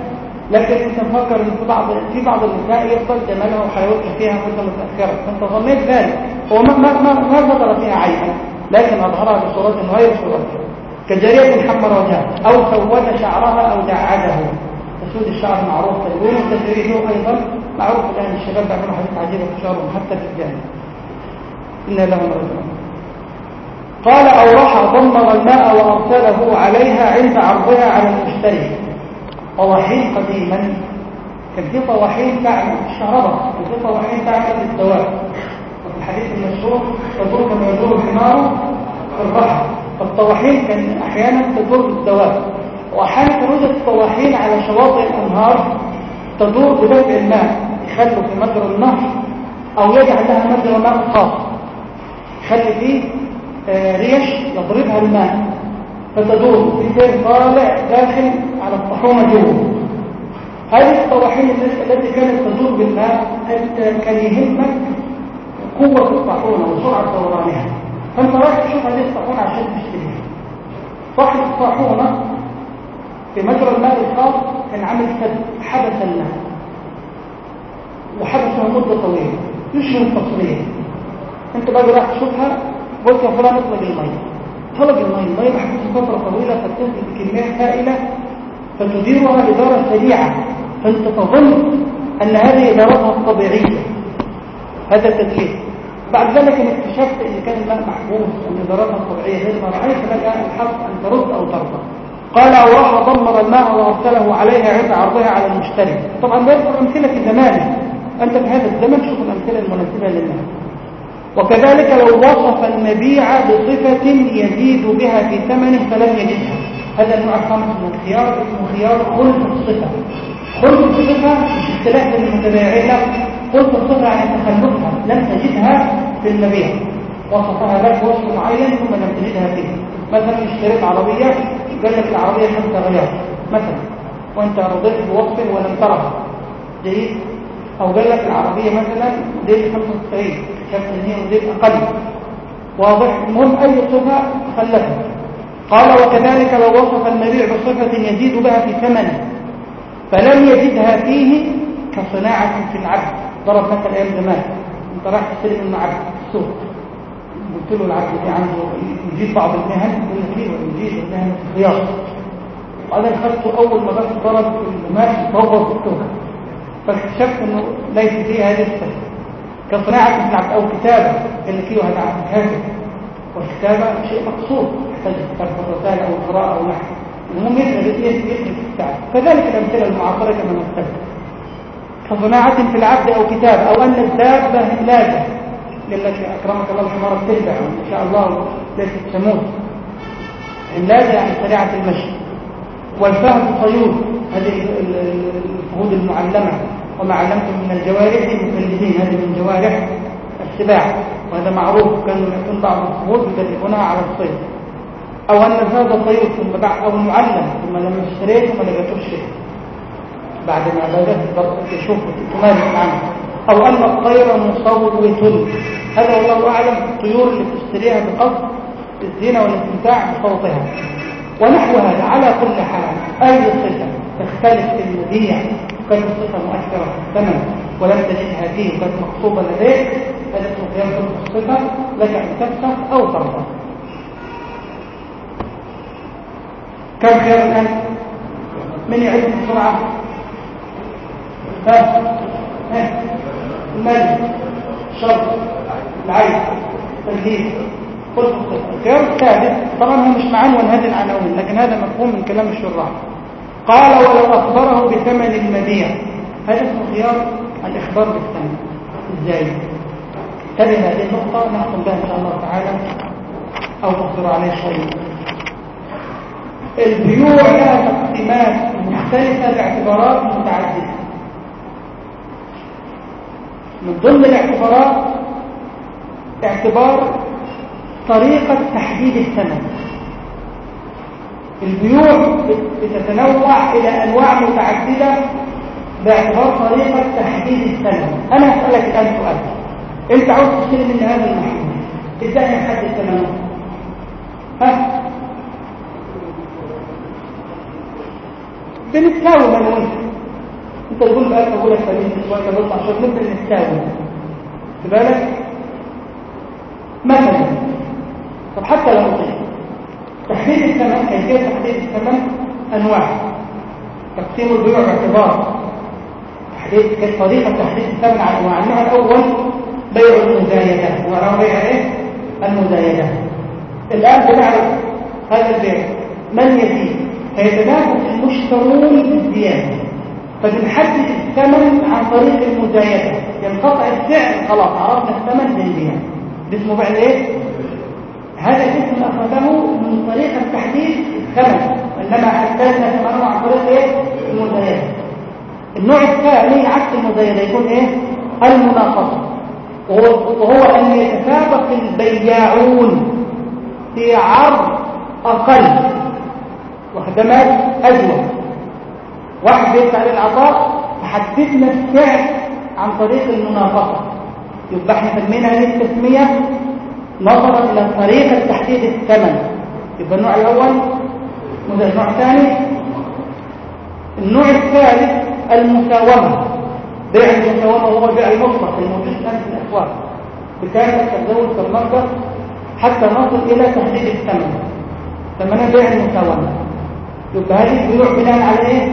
لكن انت مفكر ان في بعض في بعض النساء يفضل جمالها وحيوتها فيها مده متأخرة. فانت ظنيت ذلك. هو ما ما ما, ذكر فيها عيبا لكن أظهرها بصورة غير صورتها كجاريه حمر وجهها أو سود شعرها أو دعده تسود الشعر معروف. تلوين وتسريحه أيضا معروف. الآن الشباب بيعملوا حاجات عجيبه في شعرهم حتى في الجانب أنا لهم رجل قال أو راح ضمر الماء وأرسله عليها عند عرضها على المشتري. طواحين قديما. كان في طواحين تعمل الشهربة كان في طواحين تعمل بالدواب وفي الحديث المشهور تدور كما يدور الحمار في الرحم فالطواحين كان أحيانا تدور بالدواب وأحيانا توجد طواحين على شواطئ الأنهار تدور بدفع الماء. يخلوا في مجرى النهر أو يجعل لها مجرى ماء خاص. يخلي فيه آه، ريش يضربها الماء. فتدور في سير طالع داخل على الطحونة جوه. هذه الطواحين التي كانت تدور بالماء كان يهمك قوة الطاحونة وسرعة دورانها. فأنت رايح تشوف هذه الطاحونة عشان تشتريها. صاحب الطاحونة في مجرى الماء الخاص كان عامل سد حبس الماء وحبسه مدة طويلة. يشمل التصريح أنت بقى رايح تشوفها قلت يا فلان اطلق المية. طلب الماء الماء محبوس فترة طويلة فتنزل بكميات هائلة فتديرها إدارة سريعة فأنت تظن أن هذه إدارتها الطبيعية هذا التدليل. بعد ذلك أنا اكتشفت أن كان الماء محبوس أن إدارتها الطبيعية غير مرعية فلك الحق أن ترد أو ترضى قال أو راح ضمر الماء وأرسله عليها عند عرضها على المشتري. طبعا ده أمثلة في زمانه. أنت في هذا الزمن شوف الأمثلة المناسبة للناس وكذلك لو وصف المبيع بصفة يزيد بها في ثمنه فلم يجدها هذا النوع الخامس من الخيار اسمه خيار خلف الصفة. خلف الصفة اختلاف بين خلف الصفة يعني تخلفها لم تجدها في المبيع وصفها لك وصف معين ثم لم تجدها فيه. مثلا اشتريت عربية قال لك العربية خمسة غيار مثلا. وانت رضيت بوصفه ولم ترها. جيد؟ أو قال لك العربية مثلا موديل 95 شاف ان هي موديل أقل. واضح؟ المهم أي صفة خلفها قال وكذلك لو وصف المبيع بصفة يزيد بها في ثمنه فلم يجدها فيه كصناعة في العبد. ضرب مثل أيام زمان. أنت راح تشتري من عبد السوق. قلت له العبد دي عنده يجيب بعض المهن يقول لك ليه ويجيب مهنة الخيار وأنا خدته أول ما بس ضرب في الماء فوضى السوق فاكتشفت إنه ليس فيه هذه الصفة. كصناعة العبد أو كتابة اللي فيه هذا والكتابة شيء مقصود يحتاج كتابه الرساله أو القراءة أو نحو. المهم في الكتاب. كذلك الأمثلة المعاصرة كما نختلف كصناعة في العبد أو كتابه أو أن الدابة لاجه لك أكرمك الله الحمار تلبع إن شاء الله ليست تموت اللاجه يعني سريعه المشي. والفهم صيود هذه الفهود المعلمة. وما علمتم من الجوارح مكلدين هذه من جوارح السباع. وهذا معروف كانوا يكون بعض الصهود يدربونها على الصيد. أو أن هذا طيب ثم بعد أو معلم ثم لما اشتريت ثم لقيته الشيء بعد ما بدأت تشوف تمارس عنه أو أن الطير مصوت. هذا والله أعلم الطيور اللي تشتريها بقصد الزينة والاستمتاع بصوتها. ونحو هذا على كل حال أي صفة تختلف في المبيع كانت الصفة مؤثرة في الثمن ولم تجدها فيه وكانت مقصوبة لديك اسمه قياس الصفة لك أن تفسخ أو ترضى كم خيار الآن؟ من يعد بسرعة؟ ها؟ ها؟ المال الشرط العين التنفيذ كل الخيار الثالث طبعا هو مش معنون هذه العناوين لكن هذا مفهوم من كلام الشراح قال ولو أخبره بثمن المبيع هذا اسمه خيار؟ الإخبار بالثمن. إزاي؟ تبع هذه النقطة نحكم بها إن شاء الله تعالى. أو نخبر عليه شيء. البيوع لها تقسيمات مختلفة باعتبارات متعددة. من ضمن الاعتبارات اعتبار طريقة تحديد الثمن. البيوع بتتنوع إلى أنواع متعددة باعتبار طريقة تحديد الثمن أنا أسألك الآن سؤال. أنت عاوز تشتري من هذا المحل. إزاي نحدد ثمنه؟ ها؟ بنتساوي من وانت أنت تقول بقى تقول لك سبيل شوية بص عشان نبدا نتساوي. بالك مثلا. طب حتى لو الثمن كيفيه تحديد الثمن أنواع. تقسيم البيوع باعتبار تحديد كيف طريقه تحديد الثمن على انواع النوع الأول بيع المزايدات ونوع بيع إيه؟ المزايدات الآن بنعرف هذا البيع. من يزيد؟ فيتنافس المشترون بالزياده فبنحدد الثمن عن طريق المزايدة. ينقطع السعر خلاص عرفنا الثمن بالزياده ده اسمه بيع إيه؟ هذا الاسم أخذه من طريقه تحديد الثمن إنما حددنا ثمنه عن طريق إيه؟ المزايده النوع الثاني عكس المزايده يكون إيه؟ المناقصه وهو أن يتسابق البياعون في عرض أقل وخدمات أجود واحد بيدفع عليه العطاء فحددنا السعر عن طريق المنافقة يبقى إحنا سمينا هذه التسمية نظرا إلى طريقة تحديد الثمن. يبقى النوع الأول النوع الثاني. النوع الثالث المساومة. بيع المساومة هو البيع المطلق الموجود الآن في الأسواق بكامل التزود في المتجر حتى نصل إلى تحديد الثمن. ثمن بيع المساومة. يبقى هذه البيوع بناء على إيه؟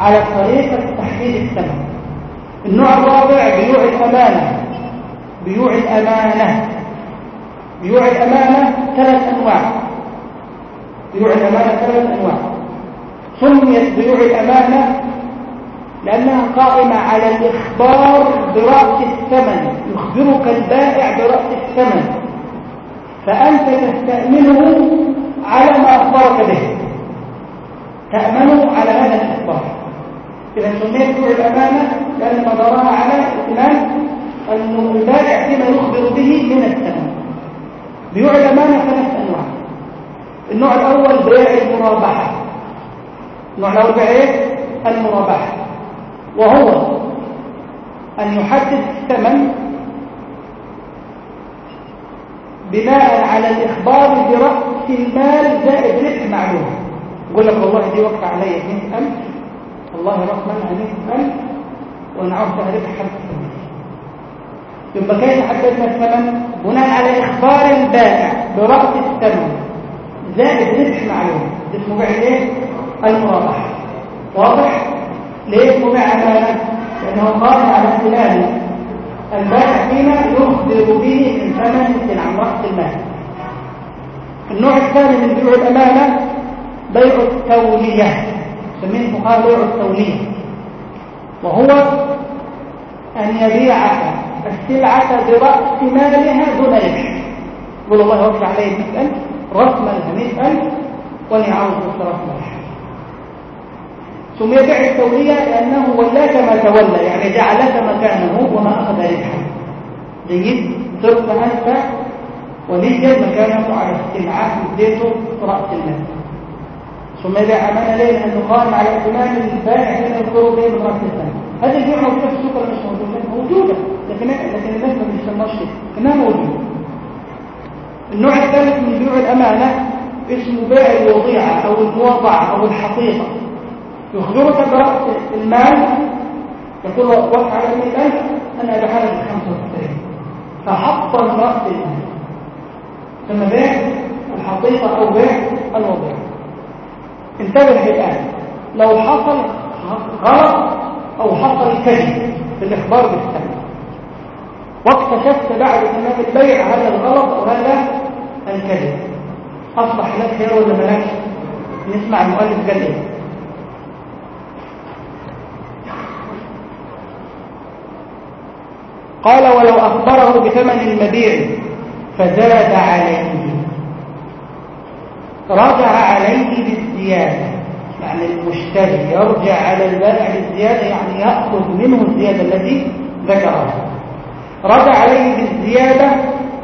على طريقة تحديد الثمن. النوع الرابع بيوع الأمانة. بيوع الأمانة. بيوع الأمانة ثلاث أنواع. بيوع الأمانة ثلاث أنواع. سميت بيوع الأمانة لأنها قائمة على الإخبار برأس الثمن يخبرك البائع برأس الثمن. فأنت تستأمنه على ما أخبرك به. تأمنوا على هذا الإخبار. إذا سميت بيع الأمانة لأن مدارها على ائتمان البائع فيما يخبر به من الثمن. بيوع الأمانة ثلاث أنواع. النوع الأول بيع المرابحة. النوع الأول بيع إيه؟ المرابحة. وهو أن يحدد الثمن بناء على الإخبار برأس المال زائد ربح معلوم. يقول لك والله دي وقع علي 200000 والله راس مالها 100000 وأنا عاوز ربح. 5000 يبقى كيف حددنا الثمن بناء على إخبار البائع برأس الثمن زائد ربح معلوم اسمه بيع إيه؟ المرابحة. واضح؟ ليه اسمه بيع امانه لأنه قائم على استلام البائع فيما يخبر به من ثمن عن راس المال. النوع الثاني من بيوع الأمانة بيع التولية. سميه الفقهاء بيع التولية. وهو أن يبيعك. السلعة برأس مالها دون ربح يقول الله يوفي عليه 100000 رأس مالها 100000 وأنا عاوز بس رأس مالها. سمي بيع التولية لأنه ولاك ما تولى يعني جعلك مكانه وما أخذ ربحا جيد. صرت أنت وليا مكانه على استمعاء اديته رأس المال. ثم يبيع أمانة ليه لأنه قائم على ائتمان البائع لأنه يذكره به من المال. هذه موجودة في السوق ولا مش؟ موجودة لكن الناس ما بيسموهاش كده إنها موجودة النوع الثالث من بيوع الأمانة اسمه بيع الوضيعة أو الموضعة أو الحقيقة. يخبرك برأس المال. يقول وقع على 100000 أنا بحالة ب 95 فحطم رأس المال ثم بيع الحقيقة أو بيع الوضيعة انتبه الآن لو حصل غلط أو حصل كذب في الإخبار بالثمن واكتشفت بعد تمام البيع هذا الغلط أو هذا الكذب. أصبح لك خير ولا ملاك؟ نسمع المؤلف قال إيه؟ قال ولو أخبره بثمن المبيع فزاد عليه. رجع عليه بالزيادة. يعني المشتري يرجع على البائع بالزيادة يعني يأخذ منه الزيادة التي ذكرها. رجع عليه بالزيادة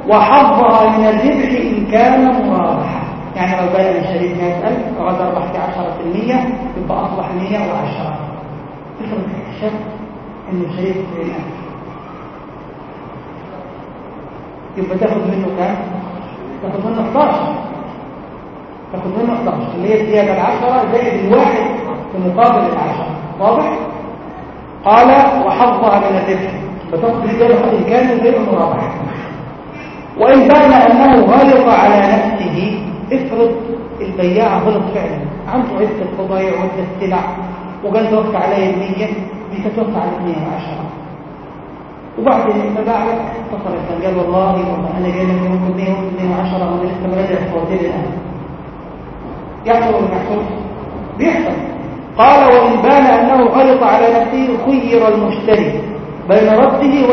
وحظها من الربح إن كان مرابحا يعني لو بايع الشريك 100000 ورد ربح في 10% يبقى أصبح 110 تفرق اكتشفت إن الشريك 90000 يبقى تاخد منه كام؟ تاخد منه 11 تاخد منه 11 اللي هي الزيادة العشرة زائد الواحد في مقابل العشرة. واضح؟ قال وحظها من الربح. بتاخد الزيادة إن كان غير مرابحة وإن بان أنه غلط على نفسه افرض البياع غلط فعلا. عنده عدة بضايع وعدة سلع وقال توقع عليه المية دي على 110 وبعد ما اتصل قال والله والله أنا جاي لك يوم 110 وأنا لسه ما راجع الفواتير الآن. يحصل ولا ما يحصلش؟ بيحصل. قال وإن بان أنه غلط على نفسه خير المشتري. بين رده به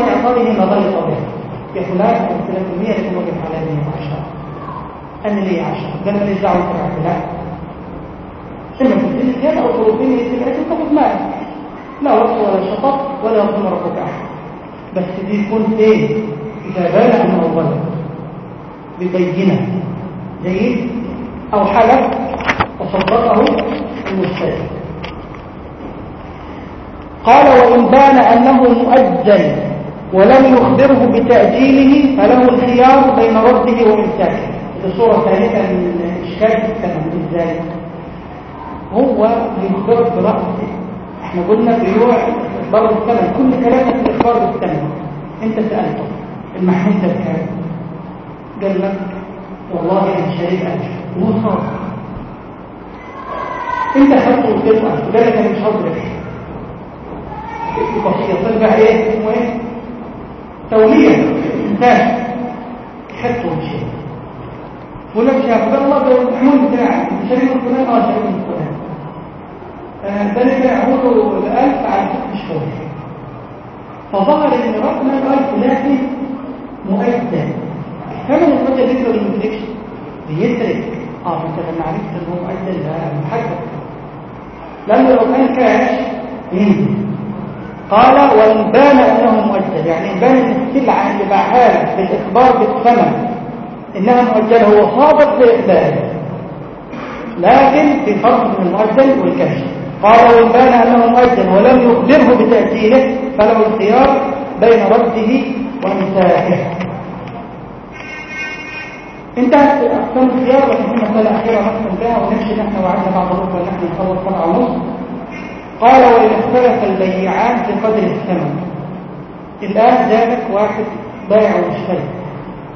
يا فلان قلت لك 100 لكن وقف على 110 أنا لي 10 قال ماليش انت لا. اما تديني زياده أو تردني سلعتي وتاخذ مالك لا وقت ولا شطط ولا يظلم ربك أحد. بس دي يكون إيه؟ إذا بان أنه غلط ببينة. جيد؟ أو حلف وصدقه المشتري قال وإن بان أنه مؤجل ولم يخبره بتأجيله فله الخيار بين رده وإمساكه. في صورة ثالثة من إشكال الثمن إزاي هو يخبرك برأسه إحنا قلنا بيوع إخبار بالثمن كل كلامه في الإخبار بالثمن أنت سألته. المحمول ده بكام قال لك والله أنا شريك ألف هو صار أنت خدته وقلت له قال لك أنا مش هضرب. يبقى يصير إيه؟ اسمه إيه؟ تولية انتاج خدته ومشي فلان شاف قال الله ده محمول بتاعي شريك فلان؟ آه شريك فلان. ده اللي بيعمله الألف على ست شهور فظهر إن رقم الألف لكن مؤجل كمان الرجل يقدر يدركش بيدرك. آه انت لما عرفت ان هو مؤجل ده محدد لأنه لو كان كاش ينزل قال وإن بان أنه مؤجل يعني إن بان السلعة اللي باعها بالإخبار بالثمن إنها مؤجلة هو صادق في إقباله لكن في فرق من المؤجل والكاش قال وإن بان أنه مؤجل ولم يخبره بتأجيله فله الخيار بين رده وإمساكه انتهت أقسام الخيار لكن في مسألة أخيرة نختم بها ونمشي نحن وعدنا بعض الركن نحن نخلص سبعة ونص قال وإن اختلف البيعان في قدر الثمن. الآن جابك واحد بايع ومشتري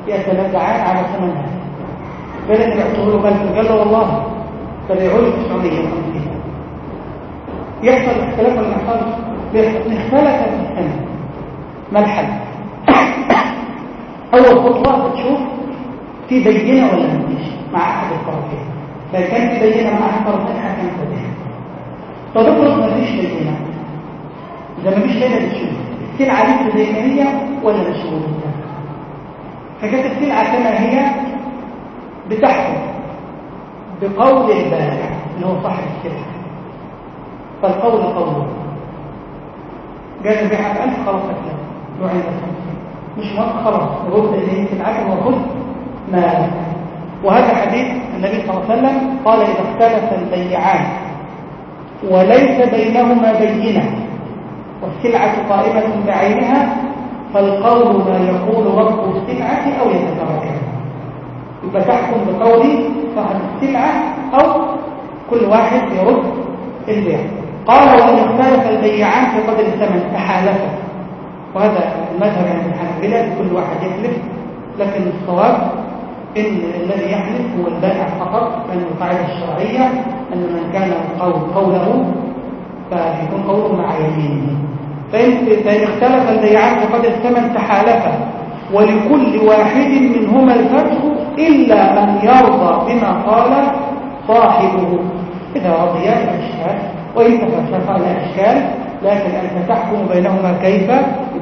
يتنازعان على ثمن هذا اني بعته له 1000 قال له والله فبيعوا لي 950 يحصل اختلاف ولا ما يحصلش؟ اختلف في الثمن. ما الحل؟ أول خطوة تشوف في بينة ولا ما فيش مع أحد الطرفين. فإذا كان في بينة مع أحد الطرفين حكمت بها طب افرض ما فيش بينة إذا ما فيش بينة بتشوف السلعة دي زي ما هي ولا مشغول فكانت السلعة كما هي بتحكم بقول البائع اللي هو صاحب السلعة فالقول قوله. جاء البيع ب 1000 خلاص أكلم يعيد مش موافق خلاص. رد يمكن عكم وخذ مالك وهذا حديث النبي صلى الله عليه وسلم قال إذا اختلف البيعان. وليس بينهما بينة والسلعة قائمة بعينها فالقول ما يقول رب السلعة أو يتتركها. يبقى تحكم بقول صاحب السلعة أو كل واحد يرد البيع قال وإن اختلف البيعان في قدر الثمن تحالفا وهذا المذهب عند الحنابلة كل واحد يحلف لكن الصواب إن الذي يحلف هو البائع فقط لأن القاعدة الشرعية أن من كان القول قوله فيكون قوله مع يمينه. فإن, اختلف البيعان في قدر الثمن تحالفا. ولكل واحد منهما الفتح إلا أن يرضى بما قال صاحبه. إذا رضي الأشكال وإن تفلسف لا إشكال لكن أنت تحكم بينهما كيف؟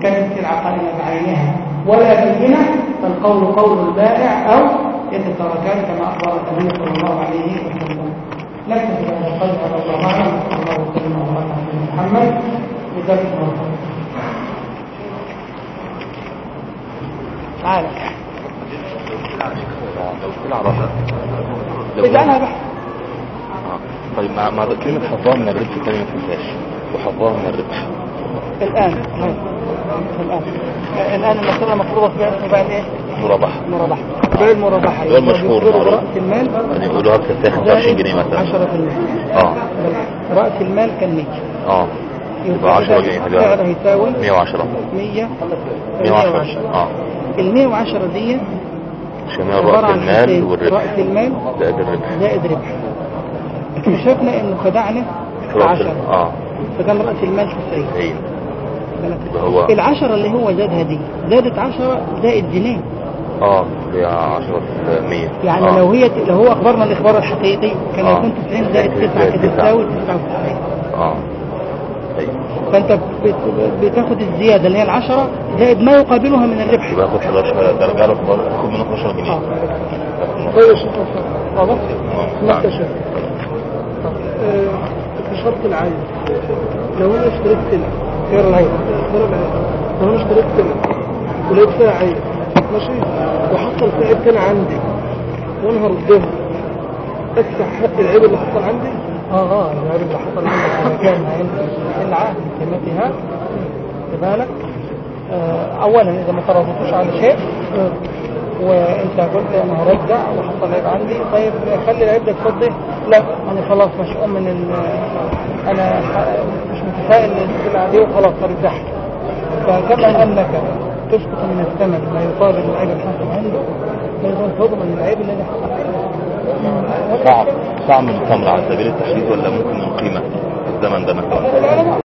السلعة قائمة بعينها. ولا بينة فالقول قول البائع أو يتتركان كما أخبر النبي صلى الله عليه وسلم. نكتب بهذا القدر هذا الله أعلم صلى الله وسلم وبارك على محمد. الله خيرا تعالى لو سلعة رأسها اجعلها بحث طيب مع مع كلمة حظها من الربح تاني ما تنساش وحظها من الربح. الآن. الآن الآن المسألة مفروضة في اسمه بقى الايه؟ مرابحة. المرابحة بيع المرابحة. اللي هو المشهور بيصدروا معروف. رأس المال يعني يقولوها بتنتهي 25 جنيه مثلا. 10% آه. رأس المال كان 100 آه. يبقى 10 جنيه سعره هتبقى يساوي 110 100 110 آه. ال 110 دي شمال رأس المال. والربح. رأس المال زائد الربح. زائد ربح. اكتشفنا إنه خدعنا في رأس 10 ال- آه. فكان رأس المال 90 هي بالك؟ هو- العشرة اللي هو زادها دي زادت 10 زائد جنيه. آه اللي هي 10 100 يعني آه. لو هي لو هو أخبرنا الإخبار الحقيقي كان آه. يكون 90 زائد 9 زائد كده تسعة. تساوي 99 آه. أيوه فأنت بت- بتاخد الزيادة اللي هي العشرة زائد ما يقابلها من الربح. يبقى ياخد 11 درجة له تاخد منه 12 جنيه. آه. كويس. واضح نعم. نكتشف اكتشفت العين لو أنا اشتريت سلعة غير العين غير العين لو أنا اشتريت سلعة ولقيت فيها عين ماشي؟ وحصل فيها عيب تاني عندي. وأنا هردها ادفع حق العيب اللي حصل عندي. آه آه العيب اللي حصل عندك كان عند السلعه بقيمتها بالك؟ آه اولا إذا ما ترابطوش على شيء. وانت قلت أنا هرجع وحصل عيب عندي. طيب خلي العيب ده يتصدق لا أنا خلاص مشؤوم من ال أنا مش متفائل للسلعه دي وخلاص هرجعها فكما أنك تسقط من الثمن ما يقابل العيب الحاصل عنده أيضا تضمن العيب حصل عنده. صعب صعب التمر على سبيل التحديد ولا ممكن من قيمة الزمن ده مثلا؟